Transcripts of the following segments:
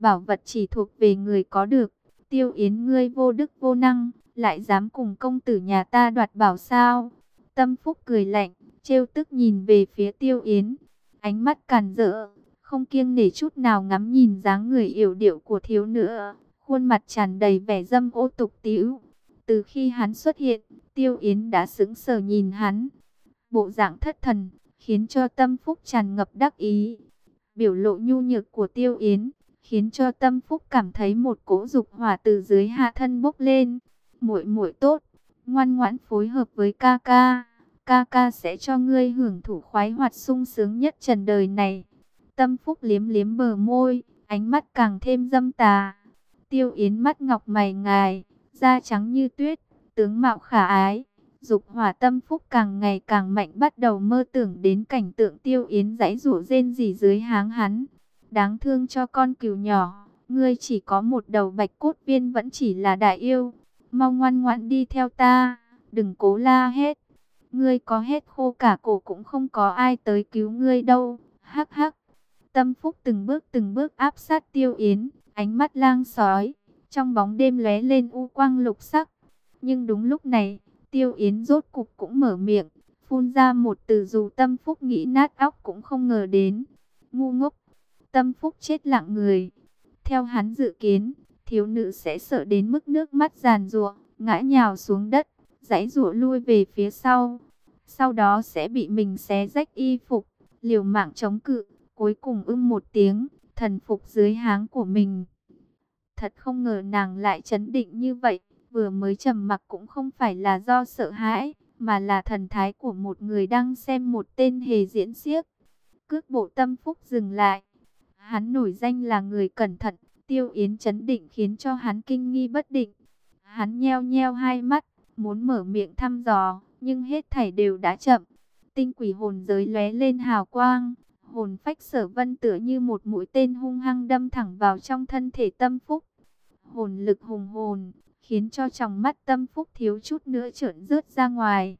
bảo vật chỉ thuộc về người có được. Tiêu Yến ngươi vô đức vô năng, lại dám cùng công tử nhà ta đoạt bảo sao? Tâm Phúc cười lạnh, trêu tức nhìn về phía Tiêu Yến, ánh mắt càn rỡ, không kiêng nể chút nào ngắm nhìn dáng người yểu điệu của thiếu nữ, khuôn mặt tràn đầy vẻ dâm ô tục tĩu. Từ khi hắn xuất hiện, Tiêu Yến đã sững sờ nhìn hắn, bộ dạng thất thần, khiến cho Tâm Phúc tràn ngập đắc ý. Biểu lộ nhu nhược của Tiêu Yến, khiến cho Tâm Phúc cảm thấy một cỗ dục hỏa từ dưới hạ thân bốc lên. Muội muội tốt, ngoan ngoãn phối hợp với ca ca, ca ca sẽ cho ngươi hưởng thụ khoái hoạt sung sướng nhất trần đời này. Tâm Phúc liếm liếm bờ môi, ánh mắt càng thêm dâm tà. Tiêu Yến mắt ngọc mày ngài, da trắng như tuyết, tướng mạo khả ái. Dục hỏa tâm phúc càng ngày càng mạnh bắt đầu mơ tưởng đến cảnh tượng tiêu yến giãy rủ rên gì dưới háng hắn. Đáng thương cho con cừu nhỏ, ngươi chỉ có một đầu bạch cốt viên vẫn chỉ là đại yêu. Mau ngoan ngoãn đi theo ta, đừng cố la hết. Ngươi có hết khô cả cổ cũng không có ai tới cứu ngươi đâu. Hắc hắc. Tâm phúc từng bước từng bước áp sát tiêu yến, ánh mắt lang sói. Trong bóng đêm lóe lên u quang lục sắc. Nhưng đúng lúc này, tiêu yến rốt cục cũng mở miệng, phun ra một từ dù tâm phúc nghĩ nát óc cũng không ngờ đến. Ngu ngốc, tâm phúc chết lặng người. Theo hắn dự kiến, thiếu nữ sẽ sợ đến mức nước mắt giàn rụa, ngã nhào xuống đất, giãy rụa lui về phía sau. Sau đó sẽ bị mình xé rách y phục, liều mạng chống cự, cuối cùng ưng một tiếng, thần phục dưới háng của mình. Thật không ngờ nàng lại chấn định như vậy, vừa mới trầm mặc cũng không phải là do sợ hãi, mà là thần thái của một người đang xem một tên hề diễn xiếc. Cước bộ tâm phúc dừng lại. Hắn nổi danh là người cẩn thận, tiêu yến chấn định khiến cho hắn kinh nghi bất định. Hắn nheo nheo hai mắt, muốn mở miệng thăm dò, nhưng hết thảy đều đã chậm. Tinh quỷ hồn giới lóe lên hào quang, hồn phách sở vân tựa như một mũi tên hung hăng đâm thẳng vào trong thân thể tâm phúc. Hồn lực hùng hồn, khiến cho trong mắt tâm phúc thiếu chút nữa trợn rớt ra ngoài.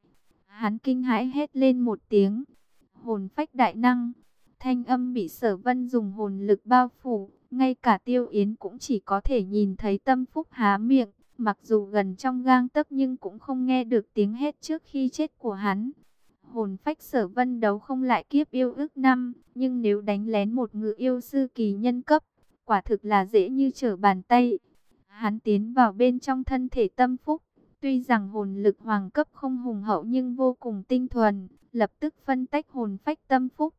Hắn kinh hãi hét lên một tiếng, hồn phách đại năng, thanh âm bị sở vân dùng hồn lực bao phủ, ngay cả tiêu yến cũng chỉ có thể nhìn thấy tâm phúc há miệng, mặc dù gần trong gang tấc nhưng cũng không nghe được tiếng hét trước khi chết của hắn. Hồn phách sở vân đấu không lại kiếp yêu ước năm, nhưng nếu đánh lén một ngự yêu sư kỳ nhân cấp, quả thực là dễ như trở bàn tay. Hắn tiến vào bên trong thân thể tâm phúc. Tuy rằng hồn lực hoàng cấp không hùng hậu nhưng vô cùng tinh thuần, lập tức phân tách hồn phách tâm phúc.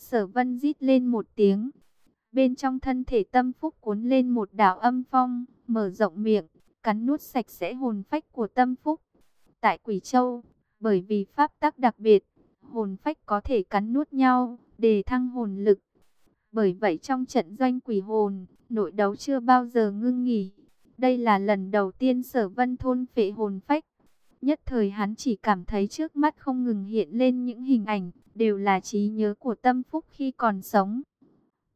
Sở vân rít lên một tiếng. Bên trong thân thể tâm phúc cuốn lên một đảo âm phong, mở rộng miệng, cắn nuốt sạch sẽ hồn phách của tâm phúc. Tại Quỷ Châu, bởi vì pháp tắc đặc biệt, hồn phách có thể cắn nuốt nhau, để thăng hồn lực. Bởi vậy trong trận doanh quỷ hồn, nội đấu chưa bao giờ ngưng nghỉ. Đây là lần đầu tiên sở vân thôn phệ hồn phách. Nhất thời hắn chỉ cảm thấy trước mắt không ngừng hiện lên những hình ảnh, đều là trí nhớ của tâm phúc khi còn sống.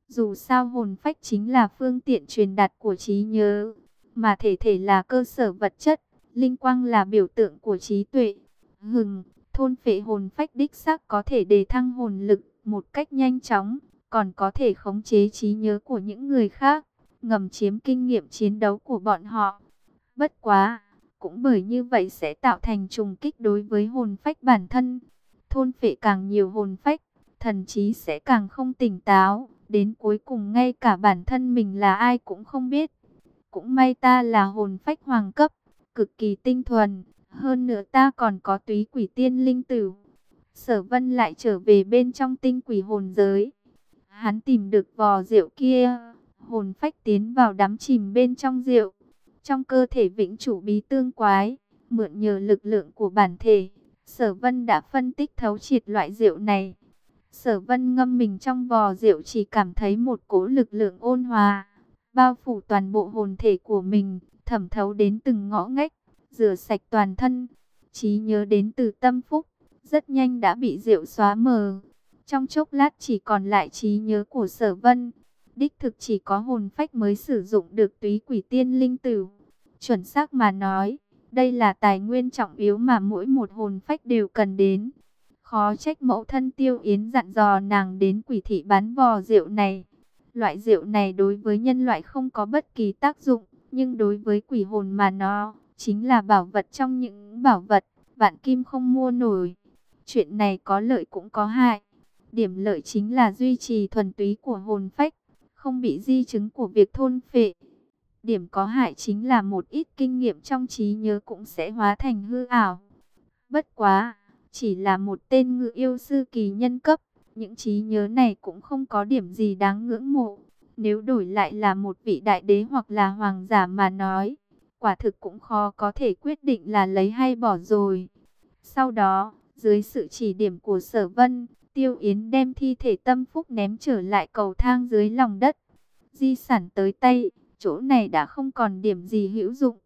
Dù sao hồn phách chính là phương tiện truyền đạt của trí nhớ, mà thể thể là cơ sở vật chất, linh quang là biểu tượng của trí tuệ. Hừng, thôn phệ hồn phách đích xác có thể đề thăng hồn lực một cách nhanh chóng, còn có thể khống chế trí nhớ của những người khác ngầm chiếm kinh nghiệm chiến đấu của bọn họ. Bất quá, cũng bởi như vậy sẽ tạo thành trùng kích đối với hồn phách bản thân. Thôn phệ càng nhiều hồn phách, thần trí sẽ càng không tỉnh táo, đến cuối cùng ngay cả bản thân mình là ai cũng không biết. Cũng may ta là hồn phách hoàng cấp, cực kỳ tinh thuần, hơn nữa ta còn có túy quỷ tiên linh tử. Sở vân lại trở về bên trong tinh quỷ hồn giới. Hắn tìm được vò rượu kia, hồn phách tiến vào đắm chìm bên trong rượu. Trong cơ thể vĩnh chủ bí tương quái, mượn nhờ lực lượng của bản thể, sở vân đã phân tích thấu triệt loại rượu này. Sở vân ngâm mình trong vò rượu chỉ cảm thấy một cỗ lực lượng ôn hòa, bao phủ toàn bộ hồn thể của mình, thẩm thấu đến từng ngõ ngách, rửa sạch toàn thân, trí nhớ đến từ tâm phúc, rất nhanh đã bị rượu xóa mờ. Trong chốc lát chỉ còn lại trí nhớ của sở vân, Đích thực chỉ có hồn phách mới sử dụng được túy quỷ tiên linh tử. Chuẩn xác mà nói, đây là tài nguyên trọng yếu mà mỗi một hồn phách đều cần đến. Khó trách mẫu thân tiêu yến dặn dò nàng đến quỷ thị bán vò rượu này. Loại rượu này đối với nhân loại không có bất kỳ tác dụng, nhưng đối với quỷ hồn mà nó chính là bảo vật trong những bảo vật, vạn kim không mua nổi. Chuyện này có lợi cũng có hại. Điểm lợi chính là duy trì thuần túy của hồn phách, không bị di chứng của việc thôn phệ. Điểm có hại chính là một ít kinh nghiệm trong trí nhớ cũng sẽ hóa thành hư ảo. Bất quá, chỉ là một tên ngự yêu sư kỳ nhân cấp, những trí nhớ này cũng không có điểm gì đáng ngưỡng mộ. Nếu đổi lại là một vị đại đế hoặc là hoàng giả mà nói, quả thực cũng khó có thể quyết định là lấy hay bỏ rồi. Sau đó, dưới sự chỉ điểm của sở vân, Tiêu Yến đem thi thể tâm phúc ném trở lại cầu thang dưới lòng đất. Di sản tới tay, chỗ này đã không còn điểm gì hữu dụng.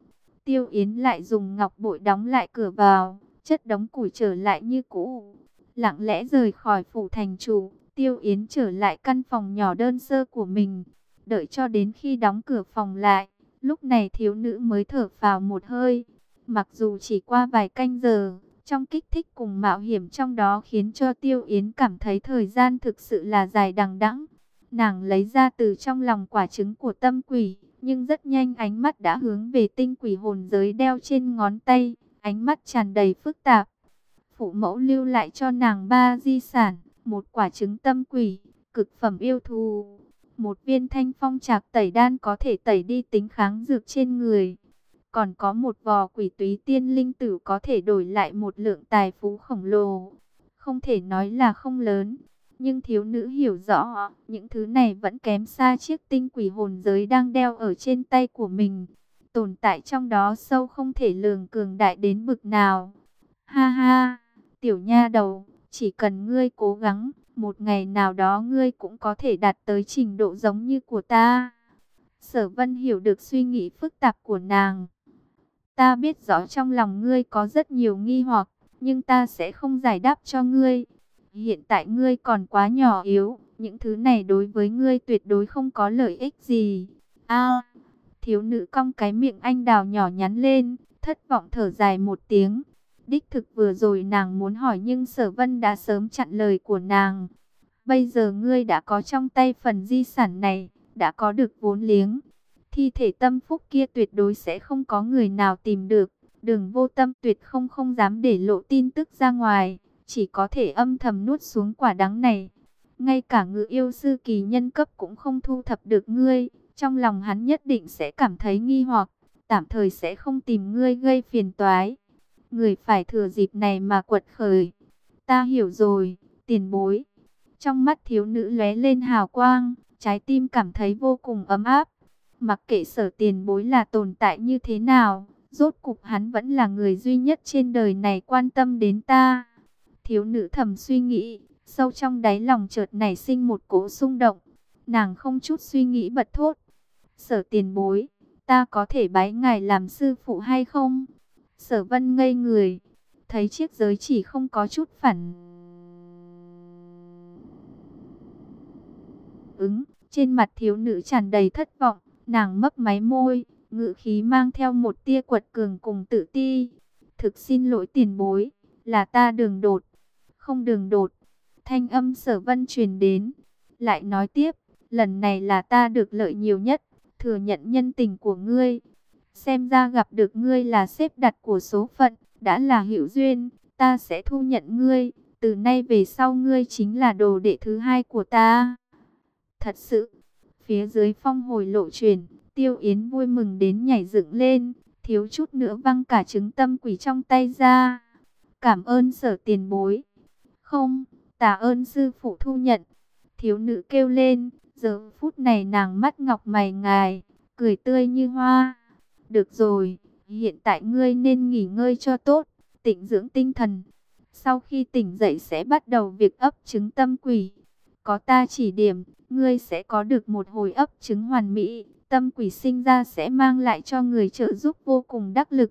Tiêu Yến lại dùng ngọc bội đóng lại cửa vào, chất đóng củi trở lại như cũ. Lặng lẽ rời khỏi phủ thành chủ, Tiêu Yến trở lại căn phòng nhỏ đơn sơ của mình. Đợi cho đến khi đóng cửa phòng lại, lúc này thiếu nữ mới thở vào một hơi. Mặc dù chỉ qua vài canh giờ, trong kích thích cùng mạo hiểm trong đó khiến cho Tiêu Yến cảm thấy thời gian thực sự là dài đằng đẵng. Nàng lấy ra từ trong lòng quả trứng của tâm quỷ, nhưng rất nhanh ánh mắt đã hướng về tinh quỷ hồn giới đeo trên ngón tay, ánh mắt tràn đầy phức tạp. Phụ mẫu lưu lại cho nàng ba di sản, một quả trứng tâm quỷ, cực phẩm yêu thù, một viên thanh phong trạc tẩy đan có thể tẩy đi tính kháng dược trên người. Còn có một vò quỷ túy tiên linh tử có thể đổi lại một lượng tài phú khổng lồ. Không thể nói là không lớn, nhưng thiếu nữ hiểu rõ, những thứ này vẫn kém xa chiếc tinh quỷ hồn giới đang đeo ở trên tay của mình. Tồn tại trong đó sâu không thể lường cường đại đến bực nào. Ha ha, tiểu nha đầu, chỉ cần ngươi cố gắng, một ngày nào đó ngươi cũng có thể đạt tới trình độ giống như của ta. Sở vân hiểu được suy nghĩ phức tạp của nàng. Ta biết rõ trong lòng ngươi có rất nhiều nghi hoặc, nhưng ta sẽ không giải đáp cho ngươi. Hiện tại ngươi còn quá nhỏ yếu, những thứ này đối với ngươi tuyệt đối không có lợi ích gì. A, thiếu nữ cong cái miệng anh đào nhỏ nhắn lên, thất vọng thở dài một tiếng. Đích thực vừa rồi nàng muốn hỏi nhưng sở vân đã sớm chặn lời của nàng. Bây giờ ngươi đã có trong tay phần di sản này, đã có được vốn liếng. Thi thể tâm phúc kia tuyệt đối sẽ không có người nào tìm được. Đường vô tâm tuyệt không không dám để lộ tin tức ra ngoài chỉ có thể âm thầm nuốt xuống quả đắng này. Ngay cả ngự yêu sư kỳ nhân cấp cũng không thu thập được ngươi, trong lòng hắn nhất định sẽ cảm thấy nghi hoặc, tạm thời sẽ không tìm ngươi gây phiền toái. Người phải thừa dịp này mà quật khởi. Ta hiểu rồi, tiền bối. Trong mắt thiếu nữ lóe lên hào quang, trái tim cảm thấy vô cùng ấm áp. Mặc kệ sở tiền bối là tồn tại như thế nào, rốt cục hắn vẫn là người duy nhất trên đời này quan tâm đến ta. Thiếu nữ thầm suy nghĩ, sâu trong đáy lòng chợt nảy sinh một cỗ xung động. Nàng không chút suy nghĩ bật thốt. Sở tiền bối, ta có thể bái ngài làm sư phụ hay không? Sở vân ngây người, thấy chiếc giới chỉ không có chút phản. Ứng, trên mặt thiếu nữ tràn đầy thất vọng, nàng mấp máy môi, ngự khí mang theo một tia quật cường cùng tự ti. Thực xin lỗi tiền bối, là ta đường đột không đường đột. Thanh âm sở vân truyền đến, lại nói tiếp, lần này là ta được lợi nhiều nhất, thừa nhận nhân tình của ngươi. Xem ra gặp được ngươi là xếp đặt của số phận, đã là hữu duyên, ta sẽ thu nhận ngươi, từ nay về sau ngươi chính là đồ đệ thứ hai của ta. Thật sự, phía dưới phong hồi lộ truyền, tiêu yến vui mừng đến nhảy dựng lên, thiếu chút nữa văng cả trứng tâm quỷ trong tay ra. Cảm ơn sở tiền bối. Không, tạ ơn sư phụ thu nhận. Thiếu nữ kêu lên, giờ phút này nàng mắt ngọc mày ngài, cười tươi như hoa. Được rồi, hiện tại ngươi nên nghỉ ngơi cho tốt, tịnh dưỡng tinh thần. Sau khi tỉnh dậy sẽ bắt đầu việc ấp trứng tâm quỷ. Có ta chỉ điểm, ngươi sẽ có được một hồi ấp trứng hoàn mỹ. Tâm quỷ sinh ra sẽ mang lại cho người trợ giúp vô cùng đắc lực.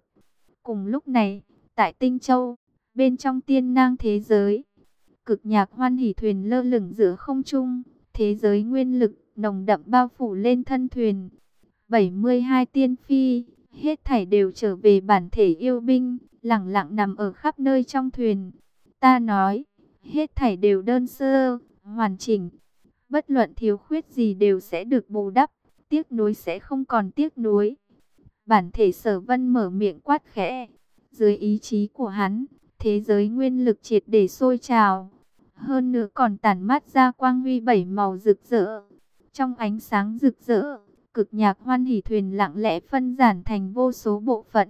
Cùng lúc này, tại Tinh Châu, bên trong tiên nang thế giới, cực nhạc hoan hỉ thuyền lơ lửng giữa không trung, thế giới nguyên lực nồng đậm bao phủ lên thân thuyền. 72 tiên phi, hết thảy đều trở về bản thể yêu binh, lặng lặng nằm ở khắp nơi trong thuyền. Ta nói, hết thảy đều đơn sơ, hoàn chỉnh. Bất luận thiếu khuyết gì đều sẽ được bù đắp, tiếc nuối sẽ không còn tiếc nuối. Bản thể sở vân mở miệng quát khẽ. Dưới ý chí của hắn, thế giới nguyên lực triệt để sôi trào. Hơn nữa còn tản mát ra quang huy bảy màu rực rỡ. Trong ánh sáng rực rỡ, cực nhạc hoan hỷ thuyền lặng lẽ phân giản thành vô số bộ phận.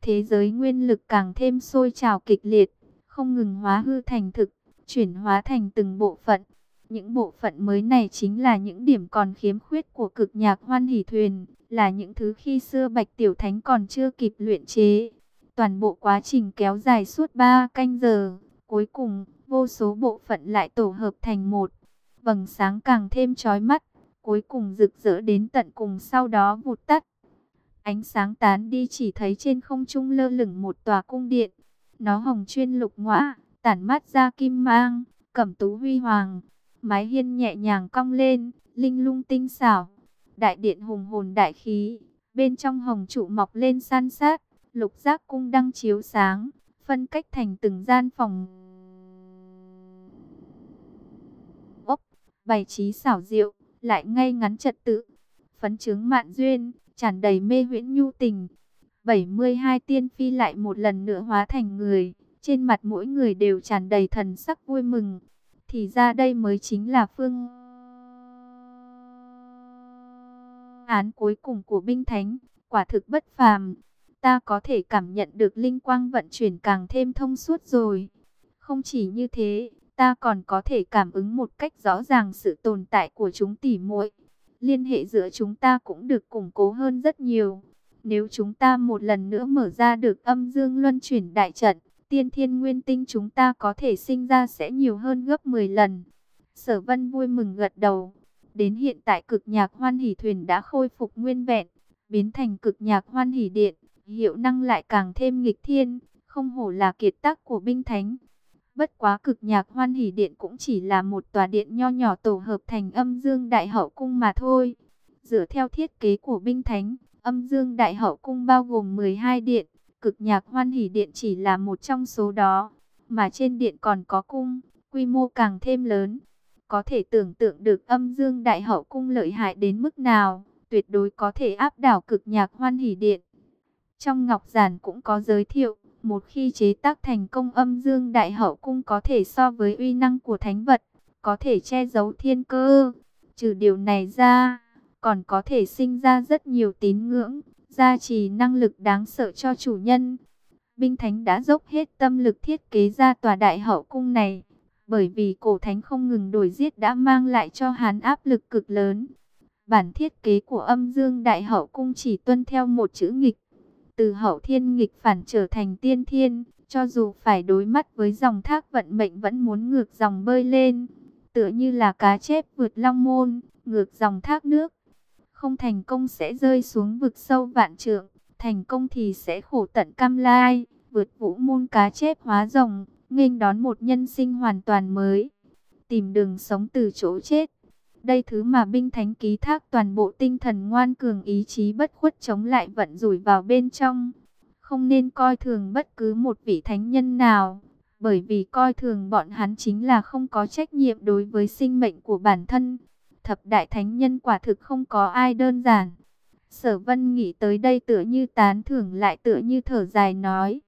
Thế giới nguyên lực càng thêm sôi trào kịch liệt, không ngừng hóa hư thành thực, chuyển hóa thành từng bộ phận. Những bộ phận mới này chính là những điểm còn khiếm khuyết của cực nhạc hoan hỷ thuyền, là những thứ khi xưa Bạch Tiểu Thánh còn chưa kịp luyện chế. Toàn bộ quá trình kéo dài suốt 3 canh giờ, cuối cùng vô số bộ phận lại tổ hợp thành một. Vầng sáng càng thêm chói mắt, cuối cùng rực rỡ đến tận cùng sau đó vụt tắt. Ánh sáng tán đi chỉ thấy trên không trung lơ lửng một tòa cung điện. Nó hồng chuyên lục ngõa, tản mát ra kim mang, cẩm tú huy hoàng. Mái hiên nhẹ nhàng cong lên, linh lung tinh xảo. Đại điện hùng hồn đại khí, bên trong hồng trụ mọc lên san sát, lục giác cung đăng chiếu sáng, phân cách thành từng gian phòng. Ốc, bày trí xảo diệu, lại ngay ngắn trật tự, phấn chứng mạn duyên, tràn đầy mê huyễn nhu tình. 72 tiên phi lại một lần nữa hóa thành người, trên mặt mỗi người đều tràn đầy thần sắc vui mừng. Thì ra đây mới chính là phương án cuối cùng của binh thánh, quả thực bất phàm. Ta có thể cảm nhận được linh quang vận chuyển càng thêm thông suốt rồi. Không chỉ như thế, ta còn có thể cảm ứng một cách rõ ràng sự tồn tại của chúng tỉ muội. Liên hệ giữa chúng ta cũng được củng cố hơn rất nhiều. Nếu chúng ta một lần nữa mở ra được âm dương luân chuyển đại trận, tiên thiên nguyên tinh chúng ta có thể sinh ra sẽ nhiều hơn gấp 10 lần. Sở vân vui mừng gật đầu. Đến hiện tại cực nhạc hoan hỷ thuyền đã khôi phục nguyên vẹn, biến thành cực nhạc hoan hỷ điện, hiệu năng lại càng thêm nghịch thiên, không hổ là kiệt tác của binh thánh. Bất quá cực nhạc hoan hỷ điện cũng chỉ là một tòa điện nho nhỏ tổ hợp thành âm dương đại hậu cung mà thôi. Dựa theo thiết kế của binh thánh, âm dương đại hậu cung bao gồm 12 điện, cực nhạc hoan hỷ điện chỉ là một trong số đó. Mà trên điện còn có cung, quy mô càng thêm lớn. Có thể tưởng tượng được âm dương đại hậu cung lợi hại đến mức nào, tuyệt đối có thể áp đảo cực nhạc hoan hỷ điện. Trong ngọc giản cũng có giới thiệu, một khi chế tác thành công âm dương đại hậu cung có thể so với uy năng của thánh vật, có thể che giấu thiên cơ. Trừ điều này ra, còn có thể sinh ra rất nhiều tín ngưỡng, gia trì năng lực đáng sợ cho chủ nhân. Binh Thánh đã dốc hết tâm lực thiết kế ra tòa đại hậu cung này, bởi vì cổ thánh không ngừng đổi giết đã mang lại cho hắn áp lực cực lớn. Bản thiết kế của âm dương đại hậu cung chỉ tuân theo một chữ nghịch, từ hậu thiên nghịch phản trở thành tiên thiên, cho dù phải đối mắt với dòng thác vận mệnh vẫn muốn ngược dòng bơi lên, tựa như là cá chép vượt long môn, ngược dòng thác nước. Không thành công sẽ rơi xuống vực sâu vạn trượng, thành công thì sẽ khổ tận cam lai, vượt vũ môn cá chép hóa rồng, nghênh đón một nhân sinh hoàn toàn mới, tìm đường sống từ chỗ chết. Đây thứ mà binh thánh ký thác toàn bộ tinh thần ngoan cường ý chí bất khuất chống lại vận rủi vào bên trong. Không nên coi thường bất cứ một vị thánh nhân nào, bởi vì coi thường bọn hắn chính là không có trách nhiệm đối với sinh mệnh của bản thân. Thập đại thánh nhân quả thực không có ai đơn giản. Sở vân nghĩ tới đây tựa như tán thưởng lại tựa như thở dài nói.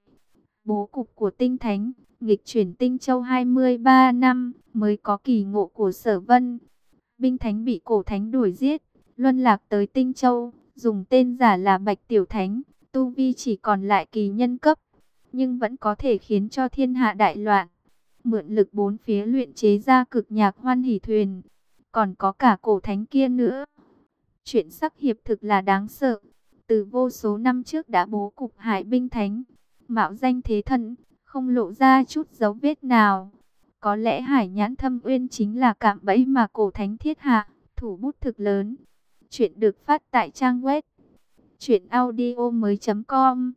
Bố cục của tinh thánh, nghịch chuyển tinh châu 23 năm mới có kỳ ngộ của sở vân binh thánh bị cổ thánh đuổi giết, luân lạc tới Tinh Châu, dùng tên giả là Bạch Tiểu Thánh, tu vi chỉ còn lại kỳ nhân cấp, nhưng vẫn có thể khiến cho thiên hạ đại loạn. Mượn lực bốn phía luyện chế ra cực nhạc hoan hỷ thuyền, còn có cả cổ thánh kia nữa. Chuyện sắc hiệp thực là đáng sợ, từ vô số năm trước đã bố cục hải binh thánh, mạo danh thế thần, không lộ ra chút dấu vết nào. Có lẽ hải nhãn thâm uyên chính là cạm bẫy mà cổ thánh thiết hạ, thủ bút thực lớn. Chuyện được phát tại trang web chuyểnaudio.com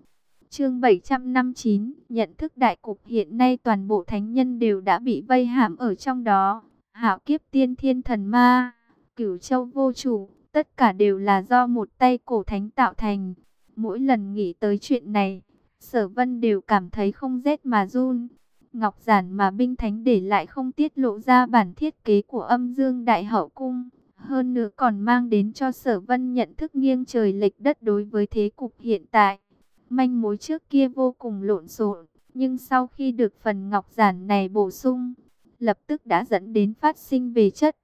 Chương 759, nhận thức đại cục hiện nay toàn bộ thánh nhân đều đã bị vây hãm ở trong đó. Hạo kiếp tiên thiên thần ma, Cửu Châu vô chủ, tất cả đều là do một tay cổ thánh tạo thành. Mỗi lần nghĩ tới chuyện này, Sở Vân đều cảm thấy không rét mà run. Ngọc Giản mà binh thánh để lại không tiết lộ ra bản thiết kế của âm dương đại hậu cung. Hơn nữa còn mang đến cho sở vân nhận thức nghiêng trời lệch đất đối với thế cục hiện tại. Manh mối trước kia vô cùng lộn xộn, nhưng sau khi được phần ngọc giản này bổ sung, lập tức đã dẫn đến phát sinh về chất.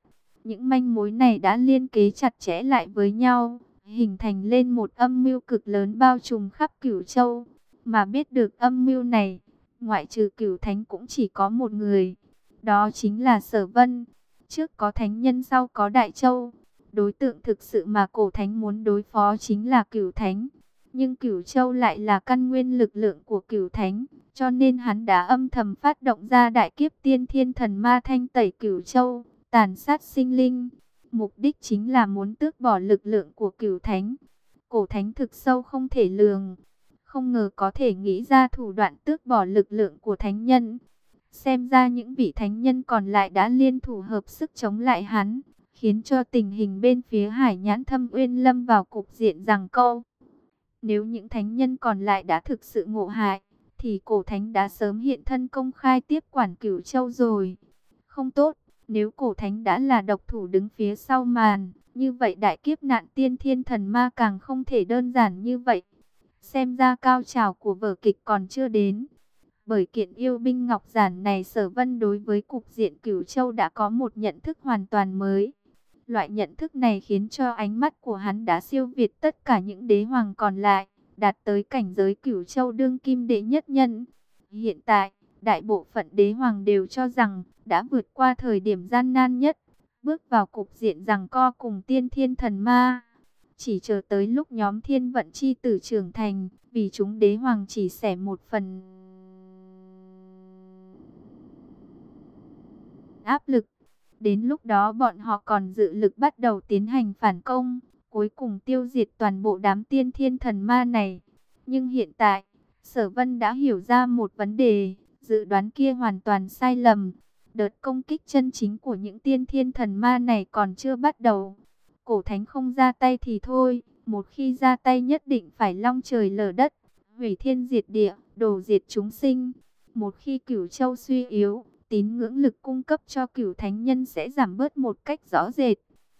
Những manh mối này đã liên kế chặt chẽ lại với nhau, hình thành lên một âm mưu cực lớn bao trùm khắp cửu châu. Mà biết được âm mưu này, ngoại trừ cửu thánh cũng chỉ có một người, đó chính là sở vân. Trước có thánh nhân sau có đại châu, đối tượng thực sự mà cổ thánh muốn đối phó chính là cửu thánh. Nhưng cửu châu lại là căn nguyên lực lượng của cửu thánh, cho nên hắn đã âm thầm phát động ra đại kiếp tiên thiên thần ma thanh tẩy cửu châu, tàn sát sinh linh. Mục đích chính là muốn tước bỏ lực lượng của cửu thánh. Cổ thánh thực sâu không thể lường, không ngờ có thể nghĩ ra thủ đoạn tước bỏ lực lượng của thánh nhân. Xem ra những vị thánh nhân còn lại đã liên thủ hợp sức chống lại hắn, khiến cho tình hình bên phía hải nhãn thâm uyên lâm vào cục diện rằng câu. Nếu những thánh nhân còn lại đã thực sự ngộ hại, thì cổ thánh đã sớm hiện thân công khai tiếp quản cửu châu rồi. Không tốt, nếu cổ thánh đã là độc thủ đứng phía sau màn, như vậy đại kiếp nạn tiên thiên thần ma càng không thể đơn giản như vậy. Xem ra cao trào của vở kịch còn chưa đến. Bởi kiện yêu binh ngọc giản này sở vân đối với cục diện cửu châu đã có một nhận thức hoàn toàn mới. Loại nhận thức này khiến cho ánh mắt của hắn đã siêu việt tất cả những đế hoàng còn lại, đạt tới cảnh giới cửu châu đương kim đệ nhất nhân. Hiện tại, đại bộ phận đế hoàng đều cho rằng đã vượt qua thời điểm gian nan nhất, bước vào cục diện rằng co cùng tiên thiên thần ma. Chỉ chờ tới lúc nhóm thiên vận chi tử trưởng thành, vì chúng đế hoàng chỉ xẻ một phần áp lực. Đến lúc đó bọn họ còn dự lực bắt đầu tiến hành phản công, cuối cùng tiêu diệt toàn bộ đám tiên thiên thần ma này. Nhưng hiện tại, Sở Vân đã hiểu ra một vấn đề, dự đoán kia hoàn toàn sai lầm. Đợt công kích chân chính của những tiên thiên thần ma này còn chưa bắt đầu. Cổ thánh không ra tay thì thôi, một khi ra tay nhất định phải long trời lở đất, hủy thiên diệt địa, đổ diệt chúng sinh. Một khi cửu châu suy yếu, tín ngưỡng lực cung cấp cho cửu thánh nhân sẽ giảm bớt một cách rõ rệt.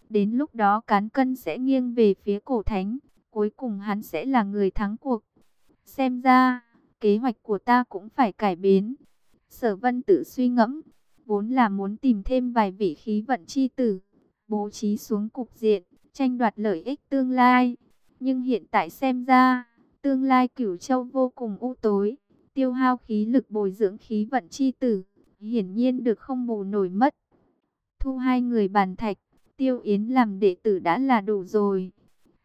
Đến lúc đó cán cân sẽ nghiêng về phía cổ thánh, cuối cùng hắn sẽ là người thắng cuộc. Xem ra, kế hoạch của ta cũng phải cải biến. Sở vân tự suy ngẫm, vốn là muốn tìm thêm vài vị khí vận chi tử, bố trí xuống cục diện, tranh đoạt lợi ích tương lai. Nhưng hiện tại xem ra, tương lai cửu châu vô cùng u tối, tiêu hao khí lực bồi dưỡng khí vận chi tử, hiển nhiên được không bù nổi mất. Thu hai người bàn thạch, tiêu yến làm đệ tử đã là đủ rồi.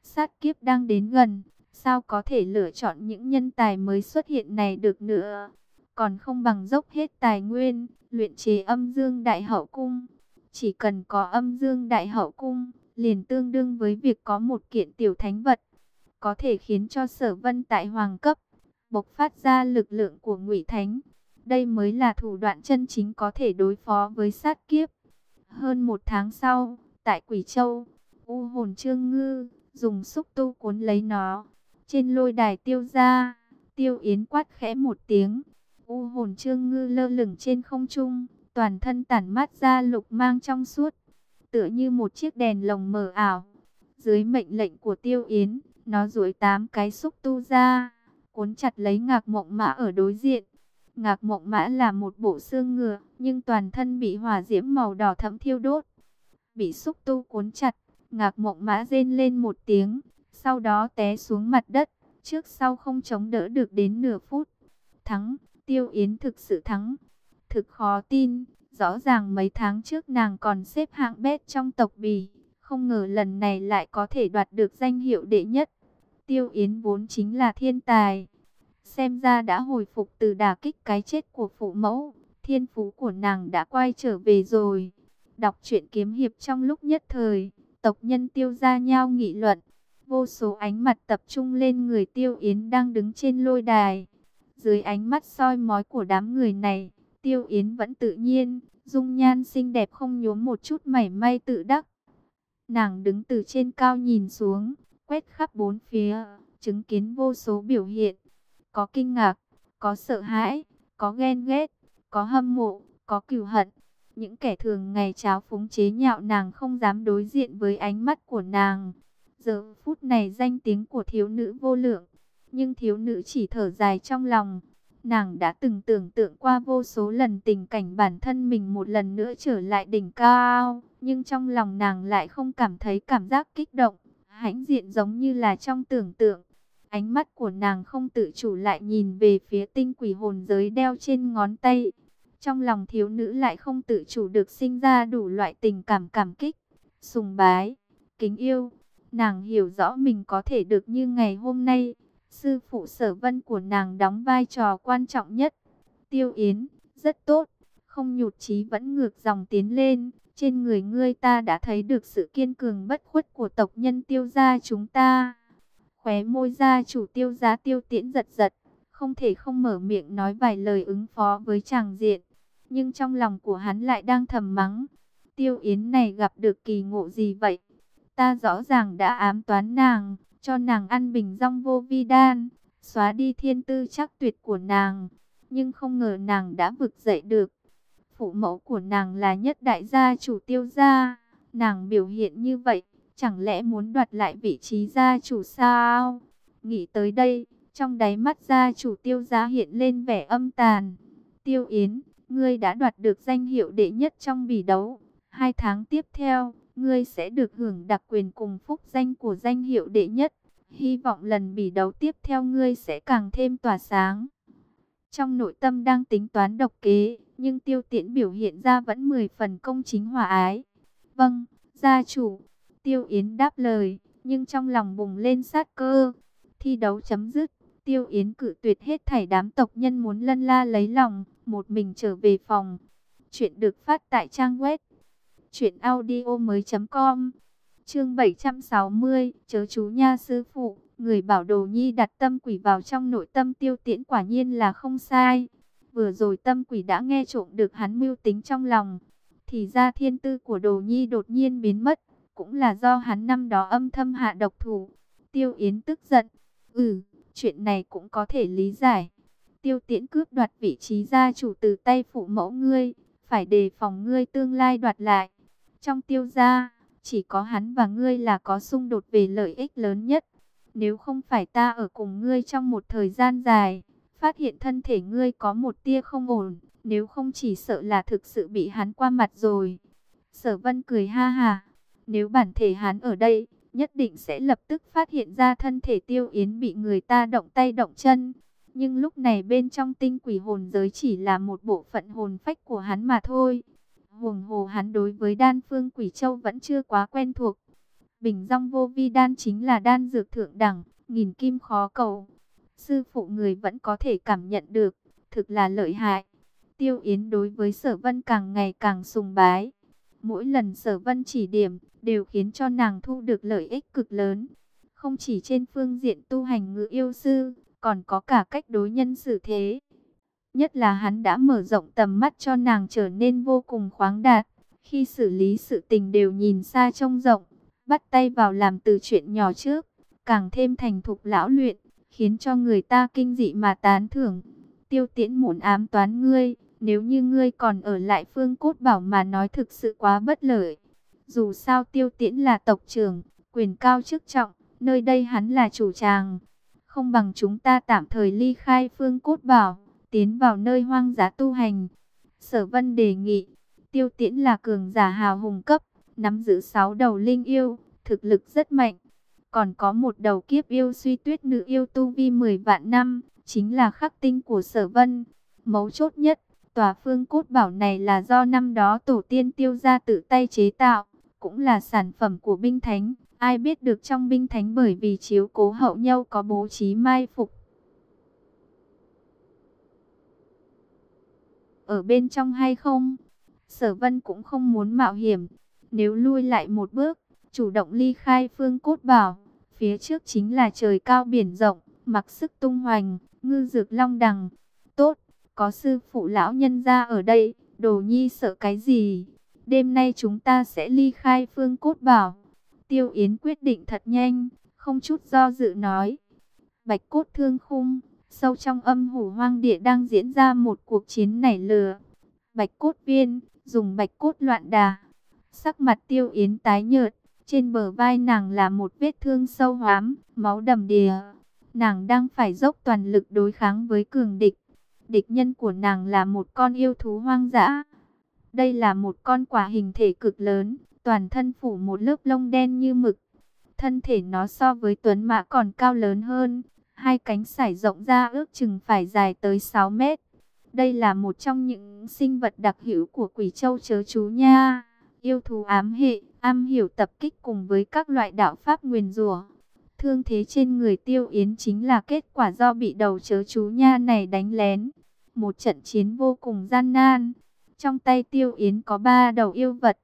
Sát kiếp đang đến gần, sao có thể lựa chọn những nhân tài mới xuất hiện này được nữa. Còn không bằng dốc hết tài nguyên, luyện chế âm dương đại hậu cung. Chỉ cần có âm dương đại hậu cung, liền tương đương với việc có một kiện tiểu thánh vật. Có thể khiến cho sở vân tại hoàng cấp, bộc phát ra lực lượng của ngụy thánh. Đây mới là thủ đoạn chân chính có thể đối phó với sát kiếp. Hơn một tháng sau, tại Quỷ Châu, U hồn trương ngư, dùng xúc tu cuốn lấy nó. Trên lôi đài tiêu ra, tiêu yến quát khẽ một tiếng. U hồn trương ngư lơ lửng trên không trung, toàn thân tản mát ra lục mang trong suốt. Tựa như một chiếc đèn lồng mờ ảo. Dưới mệnh lệnh của tiêu yến, nó duỗi tám cái xúc tu ra, cuốn chặt lấy ngạc mộng mã ở đối diện. Ngạc mộng mã là một bộ xương ngựa, nhưng toàn thân bị hỏa diễm màu đỏ thẫm thiêu đốt. Bị xúc tu cuốn chặt, ngạc mộng mã rên lên một tiếng, sau đó té xuống mặt đất, trước sau không chống đỡ được đến nửa phút. Thắng, tiêu yến thực sự thắng. Thực khó tin, rõ ràng mấy tháng trước nàng còn xếp hạng bét trong tộc bì, không ngờ lần này lại có thể đoạt được danh hiệu đệ nhất. Tiêu Yến vốn chính là thiên tài, xem ra đã hồi phục từ đả kích cái chết của phụ mẫu, thiên phú của nàng đã quay trở về rồi. Đọc truyện kiếm hiệp trong lúc nhất thời, tộc nhân tiêu gia nhau nghị luận, vô số ánh mặt tập trung lên người tiêu yến đang đứng trên lôi đài. Dưới ánh mắt soi mói của đám người này, tiêu yến vẫn tự nhiên, dung nhan xinh đẹp không nhuốm một chút mảy may tự đắc. Nàng đứng từ trên cao nhìn xuống, quét khắp bốn phía, chứng kiến vô số biểu hiện, có kinh ngạc, có sợ hãi, có ghen ghét, có hâm mộ, có cừu hận. Những kẻ thường ngày cháo phúng chế nhạo nàng không dám đối diện với ánh mắt của nàng. Giờ phút này danh tiếng của thiếu nữ vô lượng, nhưng thiếu nữ chỉ thở dài trong lòng. Nàng đã từng tưởng tượng qua vô số lần tình cảnh bản thân mình một lần nữa trở lại đỉnh cao, nhưng trong lòng nàng lại không cảm thấy cảm giác kích động, hãnh diện giống như là trong tưởng tượng. Ánh mắt của nàng không tự chủ lại nhìn về phía tinh quỷ hồn giới đeo trên ngón tay. Trong lòng thiếu nữ lại không tự chủ được sinh ra đủ loại tình cảm cảm kích, sùng bái, kính yêu. Nàng hiểu rõ mình có thể được như ngày hôm nay. Sư phụ sở vân của nàng đóng vai trò quan trọng nhất. Tiêu Yến, rất tốt, không nhụt chí vẫn ngược dòng tiến lên. Trên người ngươi ta đã thấy được sự kiên cường bất khuất của tộc nhân tiêu gia chúng ta. Khóe môi gia chủ tiêu giá tiêu tiễn giật giật, không thể không mở miệng nói vài lời ứng phó với chàng diện. Nhưng trong lòng của hắn lại đang thầm mắng. Tiêu Yến này gặp được kỳ ngộ gì vậy? Ta rõ ràng đã ám toán nàng, cho nàng ăn bình rong vô vi đan, xóa đi thiên tư chắc tuyệt của nàng. Nhưng không ngờ nàng đã vực dậy được. Phụ mẫu của nàng là nhất đại gia chủ tiêu gia. Nàng biểu hiện như vậy, chẳng lẽ muốn đoạt lại vị trí gia chủ sao? Nghĩ tới đây, trong đáy mắt gia chủ tiêu gia hiện lên vẻ âm tàn. Tiêu Yến, ngươi đã đoạt được danh hiệu đệ nhất trong bỉ đấu. Hai tháng tiếp theo, ngươi sẽ được hưởng đặc quyền cùng phúc danh của danh hiệu đệ nhất. Hy vọng lần bỉ đấu tiếp theo ngươi sẽ càng thêm tỏa sáng. Trong nội tâm đang tính toán độc kế, nhưng tiêu tiễn biểu hiện ra vẫn 10 phần công chính hòa ái. Vâng, gia chủ, tiêu yến đáp lời, nhưng trong lòng bùng lên sát cơ. Thi đấu chấm dứt, tiêu yến cự tuyệt hết thảy đám tộc nhân muốn lân la lấy lòng, một mình trở về phòng. Chuyện được phát tại trang web truyệnaudio mới .com. Chương 760 Chớ chú nha sư phụ Người bảo đồ nhi đặt tâm quỷ vào trong nội tâm tiêu tiễn quả nhiên là không sai. Vừa rồi tâm quỷ đã nghe trộm được hắn mưu tính trong lòng Thì ra thiên tư của đồ nhi đột nhiên biến mất Cũng là do hắn năm đó âm thâm hạ độc thủ. Tiêu Yến tức giận Ừ, chuyện này cũng có thể lý giải Tiêu tiễn cướp đoạt vị trí gia chủ từ tay phụ mẫu ngươi Phải đề phòng ngươi tương lai đoạt lại trong tiêu gia, chỉ có hắn và ngươi là có xung đột về lợi ích lớn nhất. Nếu không phải ta ở cùng ngươi trong một thời gian dài, phát hiện thân thể ngươi có một tia không ổn, nếu không chỉ sợ là thực sự bị hắn qua mặt rồi. Sở vân cười ha ha, nếu bản thể hắn ở đây, nhất định sẽ lập tức phát hiện ra thân thể tiêu yến bị người ta động tay động chân. Nhưng lúc này bên trong tinh quỷ hồn giới chỉ là một bộ phận hồn phách của hắn mà thôi. Huồng hồ hắn đối với đan phương quỷ châu vẫn chưa quá quen thuộc. Bình rong vô vi đan chính là đan dược thượng đẳng, nghìn kim khó cầu. Sư phụ người vẫn có thể cảm nhận được, thực là lợi hại. Tiêu Yến đối với sở vân càng ngày càng sùng bái. Mỗi lần sở vân chỉ điểm, đều khiến cho nàng thu được lợi ích cực lớn. Không chỉ trên phương diện tu hành ngữ yêu sư, còn có cả cách đối nhân xử thế. Nhất là hắn đã mở rộng tầm mắt cho nàng trở nên vô cùng khoáng đạt. Khi xử lý sự tình đều nhìn xa trông rộng, bắt tay vào làm từ chuyện nhỏ trước, càng thêm thành thục lão luyện, khiến cho người ta kinh dị mà tán thưởng. Tiêu tiễn muốn ám toán ngươi, nếu như ngươi còn ở lại phương cốt bảo mà nói thực sự quá bất lợi. Dù sao tiêu tiễn là tộc trưởng, quyền cao chức trọng, nơi đây hắn là chủ tràng. Không bằng chúng ta tạm thời ly khai phương cốt bảo tiến vào nơi hoang dã tu hành. Sở Vân đề nghị, Tiêu Tiễn là cường giả hào hùng cấp, nắm giữ sáu đầu linh yêu, thực lực rất mạnh. Còn có một đầu kiếp yêu suy tuyết nữ yêu tu vi 10 vạn năm, chính là khắc tinh của Sở Vân. Mấu chốt nhất, tòa phương cốt bảo này là do năm đó tổ tiên tiêu gia tự tay chế tạo, cũng là sản phẩm của binh thánh. Ai biết được trong binh thánh bởi vì chiếu cố hậu nhau có bố trí mai phục ở bên trong hay không. Sở vân cũng không muốn mạo hiểm. Nếu lui lại một bước, chủ động ly khai phương cốt bảo, phía trước chính là trời cao biển rộng, mặc sức tung hoành, ngư dược long đằng. Tốt, có sư phụ lão nhân ra ở đây, đồ nhi sợ cái gì? Đêm nay chúng ta sẽ ly khai phương cốt bảo. Tiêu Yến quyết định thật nhanh, không chút do dự nói. Bạch cốt thương khung, Sâu trong âm hủ hoang địa đang diễn ra một cuộc chiến nảy lửa. Bạch cốt viên, dùng bạch cốt loạn đà. Sắc mặt tiêu yến tái nhợt, trên bờ vai nàng là một vết thương sâu hoám, máu đầm đìa. Nàng đang phải dốc toàn lực đối kháng với cường địch. Địch nhân của nàng là một con yêu thú hoang dã. Đây là một con quả hình thể cực lớn, toàn thân phủ một lớp lông đen như mực. Thân thể nó so với tuấn mã còn cao lớn hơn, hai cánh sải rộng ra ước chừng phải dài tới 6 mét. Đây là một trong những sinh vật đặc hữu của quỷ châu chớ chú nha. Yêu thú ám hệ, am hiểu tập kích cùng với các loại đạo pháp nguyền rủa. Thương thế trên người tiêu yến chính là kết quả do bị đầu chớ chú nha này đánh lén. Một trận chiến vô cùng gian nan. Trong tay tiêu yến có ba đầu yêu vật.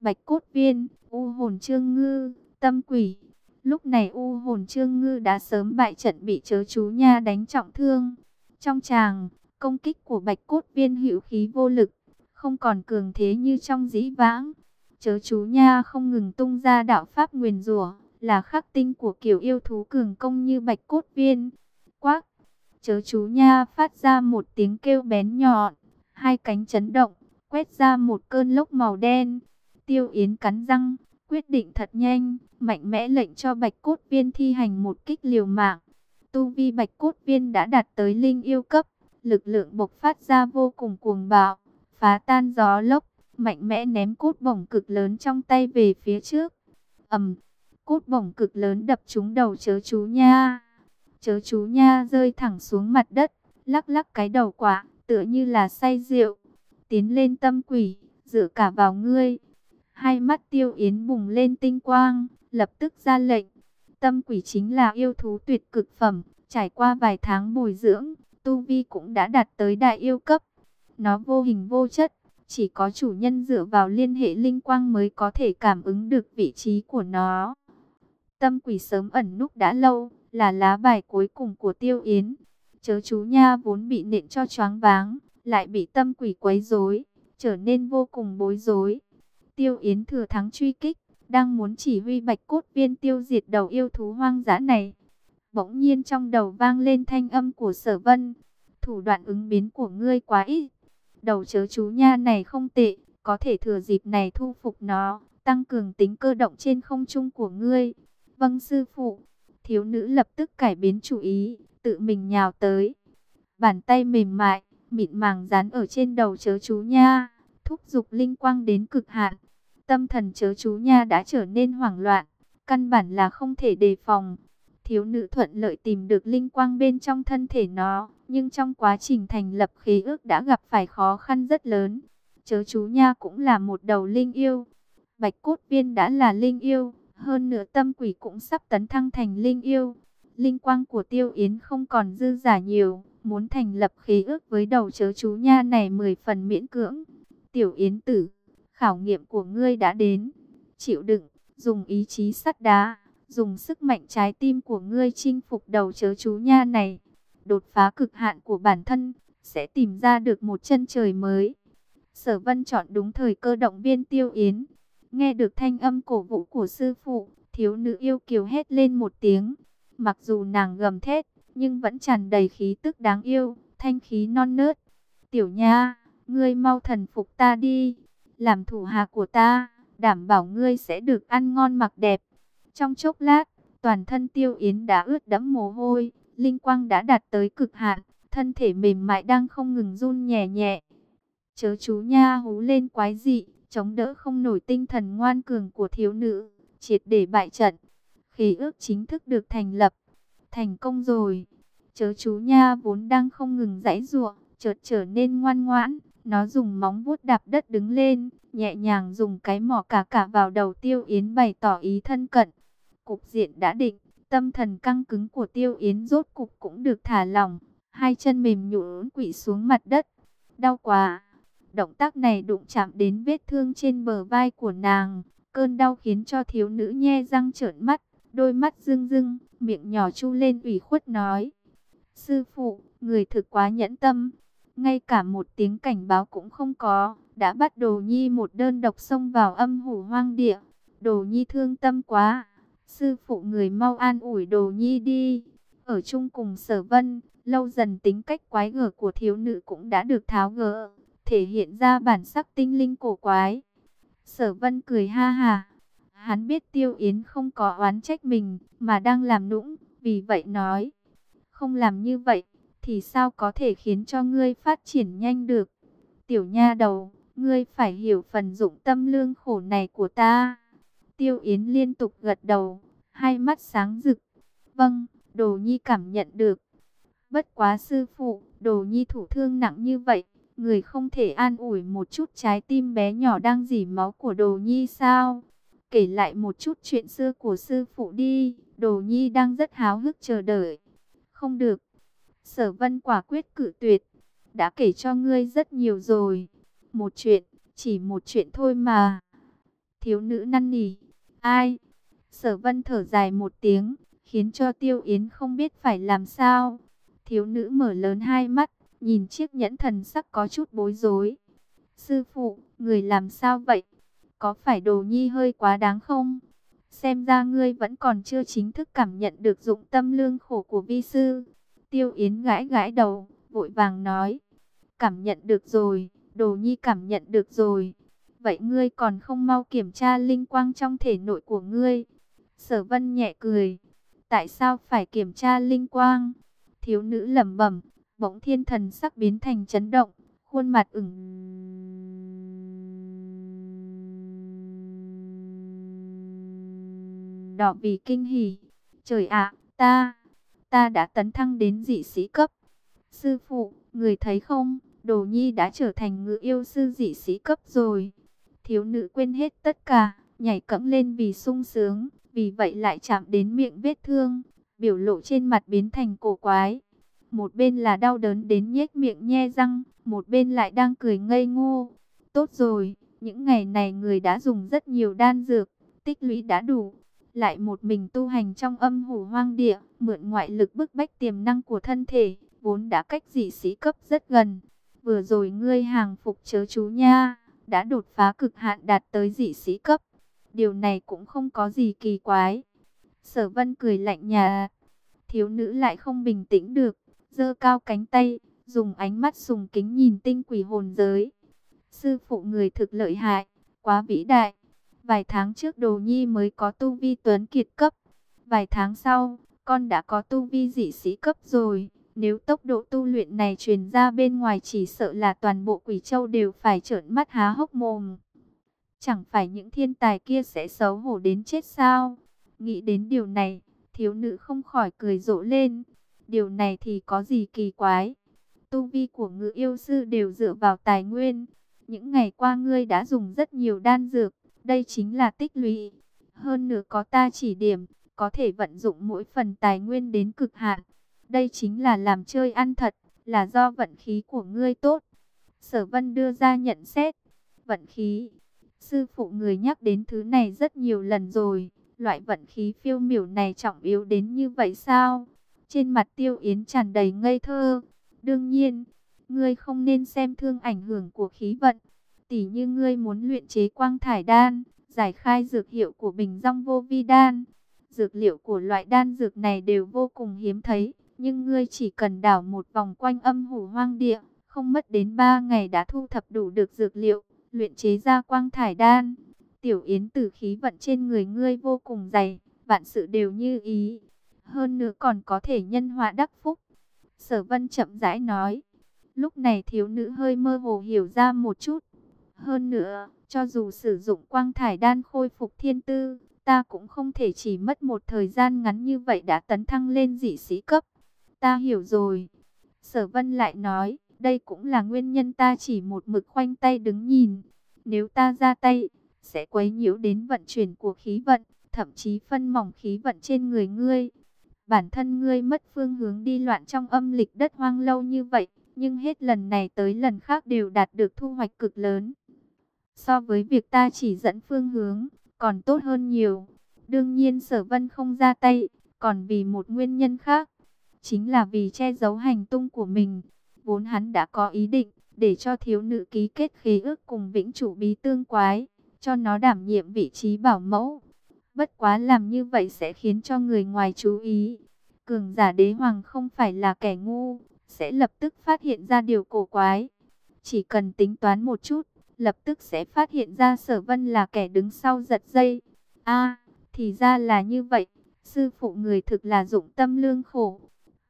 Bạch cốt viên, u hồn trương ngư, tâm quỷ. Lúc này u hồn trương ngư đã sớm bại trận bị chớ chú nha đánh trọng thương. Trong tràng, công kích của bạch cốt viên hữu khí vô lực, không còn cường thế như trong dĩ vãng. Chớ chú nha không ngừng tung ra đạo pháp nguyền rủa là khắc tinh của kiểu yêu thú cường công như bạch cốt viên. Quác, chớ chú nha phát ra một tiếng kêu bén nhọn, hai cánh chấn động, quét ra một cơn lốc màu đen. Tiêu Yến cắn răng, quyết định thật nhanh, mạnh mẽ lệnh cho bạch cốt viên thi hành một kích liều mạng. Tu vi bạch cốt viên đã đạt tới linh yêu cấp, lực lượng bộc phát ra vô cùng cuồng bạo, phá tan gió lốc, mạnh mẽ ném cốt bổng cực lớn trong tay về phía trước. ầm, cốt bổng cực lớn đập trúng đầu chớ chú nha. Chớ chú nha rơi thẳng xuống mặt đất, lắc lắc cái đầu quả, tựa như là say rượu. Tiến lên tâm quỷ, dựa cả vào ngươi. Hai mắt tiêu yến bùng lên tinh quang, lập tức ra lệnh. Tâm quỷ chính là yêu thú tuyệt cực phẩm, trải qua vài tháng bồi dưỡng, tu vi cũng đã đạt tới đại yêu cấp. Nó vô hình vô chất, chỉ có chủ nhân dựa vào liên hệ linh quang mới có thể cảm ứng được vị trí của nó. Tâm quỷ sớm ẩn núp đã lâu, là lá bài cuối cùng của tiêu yến. Chớ chú nha vốn bị nện cho choáng váng, lại bị tâm quỷ quấy rối, trở nên vô cùng bối rối. Tiêu Yến thừa thắng truy kích, đang muốn chỉ huy bạch cốt viên tiêu diệt đầu yêu thú hoang dã này. Bỗng nhiên trong đầu vang lên thanh âm của sở vân. Thủ đoạn ứng biến của ngươi quá ít. Đầu chớ chú nha này không tệ, có thể thừa dịp này thu phục nó, tăng cường tính cơ động trên không trung của ngươi. Vâng sư phụ, thiếu nữ lập tức cải biến chủ ý, tự mình nhào tới. Bàn tay mềm mại, mịn màng dán ở trên đầu chớ chú nha, thúc giục linh quang đến cực hạn. Tâm thần chớ chú nha đã trở nên hoảng loạn, căn bản là không thể đề phòng. Thiếu nữ thuận lợi tìm được linh quang bên trong thân thể nó, nhưng trong quá trình thành lập khí ước đã gặp phải khó khăn rất lớn. Chớ chú nha cũng là một đầu linh yêu. Bạch cốt viên đã là linh yêu, hơn nữa tâm quỷ cũng sắp tấn thăng thành linh yêu. Linh quang của tiêu yến không còn dư giả nhiều, muốn thành lập khí ước với đầu chớ chú nha này mười phần miễn cưỡng. Tiểu yến tử khảo nghiệm của ngươi đã đến. Chịu đựng, dùng ý chí sắt đá, dùng sức mạnh trái tim của ngươi chinh phục đầu chớ chú nha này. Đột phá cực hạn của bản thân, sẽ tìm ra được một chân trời mới. Sở vân chọn đúng thời cơ động viên tiêu yến. Nghe được thanh âm cổ vũ của sư phụ, thiếu nữ yêu kiều hét lên một tiếng. Mặc dù nàng gầm thét, nhưng vẫn tràn đầy khí tức đáng yêu, thanh khí non nớt. Tiểu nha, ngươi mau thần phục ta đi làm thủ hạ của ta, đảm bảo ngươi sẽ được ăn ngon mặc đẹp. Trong chốc lát, toàn thân tiêu yến đã ướt đẫm mồ hôi, linh quang đã đạt tới cực hạn, thân thể mềm mại đang không ngừng run nhẹ nhẹ. Chớ chú nha hú lên quái dị, chống đỡ không nổi tinh thần ngoan cường của thiếu nữ, triệt để bại trận. Khí ước chính thức được thành lập. Thành công rồi. Chớ chú nha vốn đang không ngừng giãy giụa, chợt trở nên ngoan ngoãn, nó dùng móng vuốt đạp đất đứng lên, nhẹ nhàng dùng cái mỏ cả cả vào đầu Tiêu Yến bày tỏ ý thân cận. Cục diện đã định, tâm thần căng cứng của Tiêu Yến rốt cục cũng được thả lỏng, hai chân mềm nhũn quỵ xuống mặt đất. Đau quá. Động tác này đụng chạm đến vết thương trên bờ vai của nàng, cơn đau khiến cho thiếu nữ nhe răng trợn mắt, đôi mắt rưng rưng, miệng nhỏ chu lên ủy khuất nói: "Sư phụ, người thực quá nhẫn tâm, ngay cả một tiếng cảnh báo cũng không có, đã bắt Đồ Nhi một đơn độc xông vào âm hủ hoang địa. Đồ Nhi thương tâm quá, sư phụ người mau an ủi Đồ Nhi đi. Ở chung cùng sở vân, Lâu dần tính cách quái gở của thiếu nữ cũng đã được tháo gỡ, thể hiện ra bản sắc tinh linh cổ quái. Sở vân cười ha ha. Hắn biết Tiêu Yến không có oán trách mình, mà đang làm nũng, vì vậy nói. Không làm như vậy, thì sao có thể khiến cho ngươi phát triển nhanh được? Tiểu nha đầu, ngươi phải hiểu phần dụng tâm lương khổ này của ta. Tiêu Yến liên tục gật đầu, hai mắt sáng rực. Vâng, Đồ Nhi cảm nhận được. Bất quá sư phụ, Đồ Nhi thủ thương nặng như vậy, người không thể an ủi một chút trái tim bé nhỏ đang dỉ máu của Đồ Nhi sao? Kể lại một chút chuyện xưa của sư phụ đi, Đồ Nhi đang rất háo hức chờ đợi. Không được. Sở Vân quả quyết cử tuyệt. Đã kể cho ngươi rất nhiều rồi. Một chuyện, chỉ một chuyện thôi mà. Thiếu nữ năn nỉ. Ai? Sở Vân thở dài một tiếng, khiến cho Tiêu Yến không biết phải làm sao. Thiếu nữ mở lớn hai mắt, nhìn chiếc nhẫn thần sắc có chút bối rối. Sư phụ, người làm sao vậy? Có phải đồ nhi hơi quá đáng không? Xem ra ngươi vẫn còn chưa chính thức cảm nhận được dụng tâm lương khổ của vi sư. Tiêu Yến gãi gãi đầu, vội vàng nói. Cảm nhận được rồi, đồ nhi cảm nhận được rồi. Vậy ngươi còn không mau kiểm tra linh quang trong thể nội của ngươi. Sở vân nhẹ cười. Tại sao phải kiểm tra linh quang? Thiếu nữ lẩm bẩm, bỗng thiên thần sắc biến thành chấn động, khuôn mặt ửng đỏ vì kinh hỉ. Trời ạ, ta, ta đã tấn thăng đến dị sĩ cấp. Sư phụ, người thấy không, Đồ Nhi đã trở thành ngự yêu sư dị sĩ cấp rồi. Thiếu nữ quên hết tất cả, nhảy cẫng lên vì sung sướng, vì vậy lại chạm đến miệng vết thương, biểu lộ trên mặt biến thành cổ quái. Một bên là đau đớn đến nhếch miệng nhe răng, một bên lại đang cười ngây ngô. Tốt rồi, những ngày này người đã dùng rất nhiều đan dược, tích lũy đã đủ, lại một mình tu hành trong âm hủ hoang địa, mượn ngoại lực bức bách tiềm năng của thân thể, vốn đã cách dị sĩ cấp rất gần. Vừa rồi ngươi hàng phục chớ chú nha, đã đột phá cực hạn đạt tới dị sĩ cấp. Điều này cũng không có gì kỳ quái. Sở vân cười lạnh nhà. Thiếu nữ lại không bình tĩnh được, giơ cao cánh tay, dùng ánh mắt sùng kính nhìn tinh quỷ hồn giới. Sư phụ người thực lợi hại, quá vĩ đại. Vài tháng trước Đồ Nhi mới có tu vi tuấn kiệt cấp. Vài tháng sau, con đã có tu vi dị sĩ cấp rồi. Nếu tốc độ tu luyện này truyền ra bên ngoài chỉ sợ là toàn bộ quỷ châu đều phải trợn mắt há hốc mồm. Chẳng phải những thiên tài kia sẽ xấu hổ đến chết sao? Nghĩ đến điều này, thiếu nữ không khỏi cười rộ lên. Điều này thì có gì kỳ quái? Tu vi của ngự yêu sư đều dựa vào tài nguyên. Những ngày qua ngươi đã dùng rất nhiều đan dược, đây chính là tích lũy. Hơn nữa có ta chỉ điểm, có thể vận dụng mỗi phần tài nguyên đến cực hạn. Đây chính là làm chơi ăn thật, là do vận khí của ngươi tốt. Sở vân đưa ra nhận xét. Vận khí. Sư phụ người nhắc đến thứ này rất nhiều lần rồi. Loại vận khí phiêu miểu này trọng yếu đến như vậy sao? Trên mặt tiêu yến tràn đầy ngây thơ. Đương nhiên, ngươi không nên xem thương ảnh hưởng của khí vận. Tỷ như ngươi muốn luyện chế quang thải đan, giải khai dược hiệu của bình rong vô vi đan. Dược liệu của loại đan dược này đều vô cùng hiếm thấy, nhưng ngươi chỉ cần đảo một vòng quanh âm hủ hoang địa, không mất đến 3 ngày đã thu thập đủ được dược liệu, luyện chế ra quang thải đan. Tiểu Yến tử khí vận trên người ngươi vô cùng dày, vạn sự đều như ý. Hơn nữa còn có thể nhân họa đắc phúc. Sở vân chậm rãi nói. Lúc này thiếu nữ hơi mơ hồ hiểu ra một chút. Hơn nữa, cho dù sử dụng quang thải đan khôi phục thiên tư, ta cũng không thể chỉ mất một thời gian ngắn như vậy đã tấn thăng lên dị sĩ cấp. Ta hiểu rồi. Sở vân lại nói, đây cũng là nguyên nhân ta chỉ một mực khoanh tay đứng nhìn. Nếu ta ra tay, sẽ quấy nhiễu đến vận chuyển của khí vận, thậm chí phân mỏng khí vận trên người ngươi. Bản thân ngươi mất phương hướng đi loạn trong âm lịch đất hoang lâu như vậy, nhưng hết lần này tới lần khác đều đạt được thu hoạch cực lớn. So với việc ta chỉ dẫn phương hướng, còn tốt hơn nhiều. Đương nhiên sở vân không ra tay, còn vì một nguyên nhân khác. Chính là vì che giấu hành tung của mình. Vốn hắn đã có ý định, để cho thiếu nữ ký kết khế ước cùng vĩnh chủ bí tương quái, cho nó đảm nhiệm vị trí bảo mẫu. Bất quá làm như vậy sẽ khiến cho người ngoài chú ý. cường giả đế hoàng không phải là kẻ ngu, sẽ lập tức phát hiện ra điều cổ quái. Chỉ cần tính toán một chút, lập tức sẽ phát hiện ra sở vân là kẻ đứng sau giật dây. a thì ra là như vậy, sư phụ người thực là dụng tâm lương khổ.